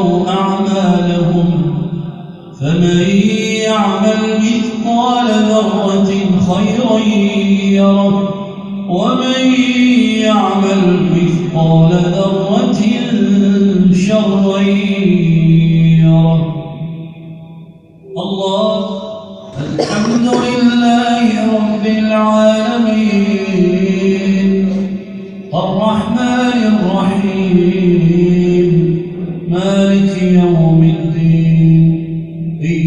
ليروا أعمالهم فمن يعمل مثقال ذرة خيرا يره ومن يعمل مثقال ذرة شرا يره الله الحمد لله رب العالمين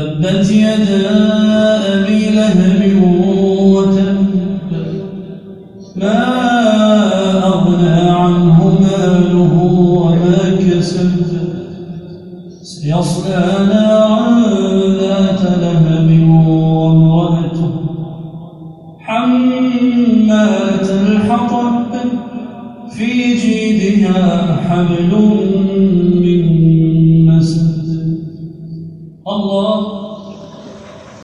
تبت يدا أبي لهب وتب ما أغنى عنه ماله وما كسب سيصلى نارا ذات لهب وامرأته حمالة الحطب في جيدها حبل